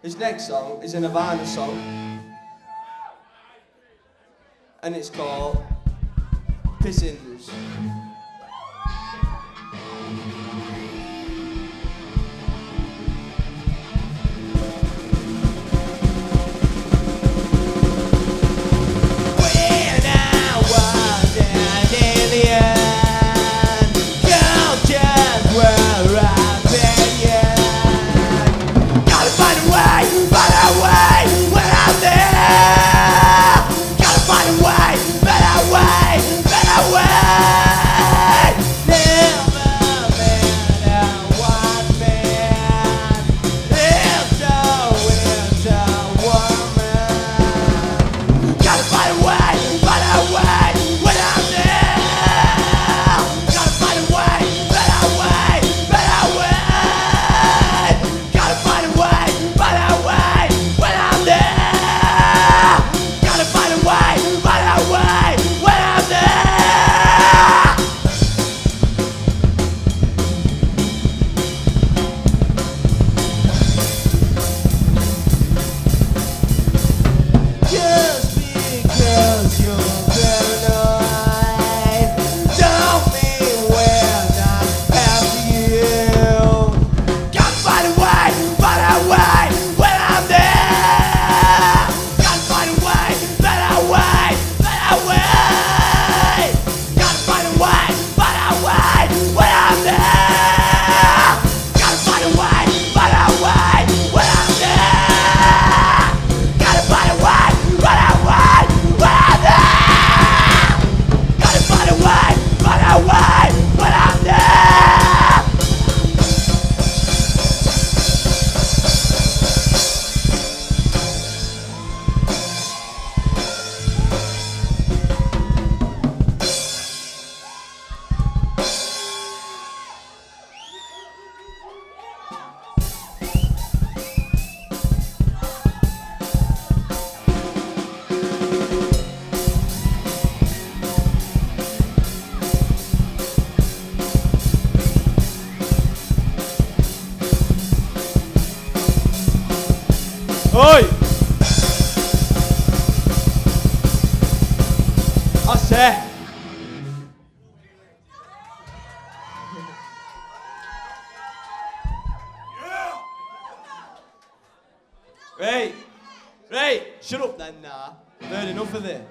His next song is a Nirvana song, and it's called Pissings. you. Oi! Axé! Hey! Hey! Shut up then, nah. Burning up for there.